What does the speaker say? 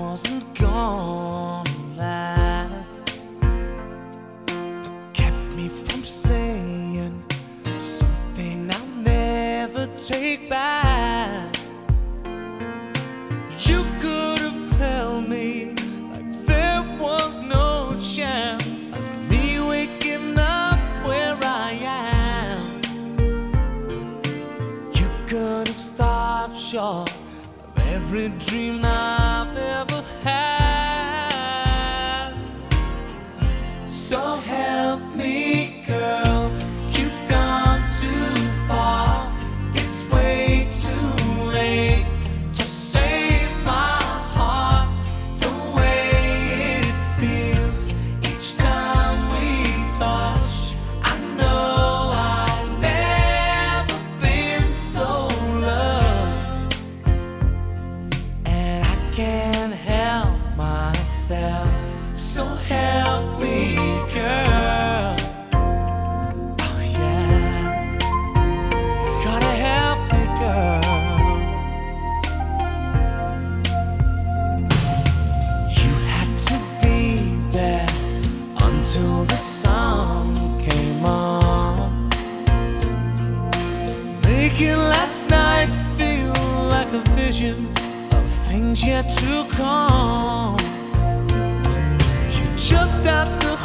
wasn't gonna last. Kept me from saying something I'll never take back. You could have held me like there was no chance of me waking up where I am. You could have stopped short of every dream I. So help me, girl. You've gone too far. It's way too late to save my heart. The way it feels each time we touch. I know I've never been so loved. And I can't Making last night feel like a vision of things yet to come. You just had to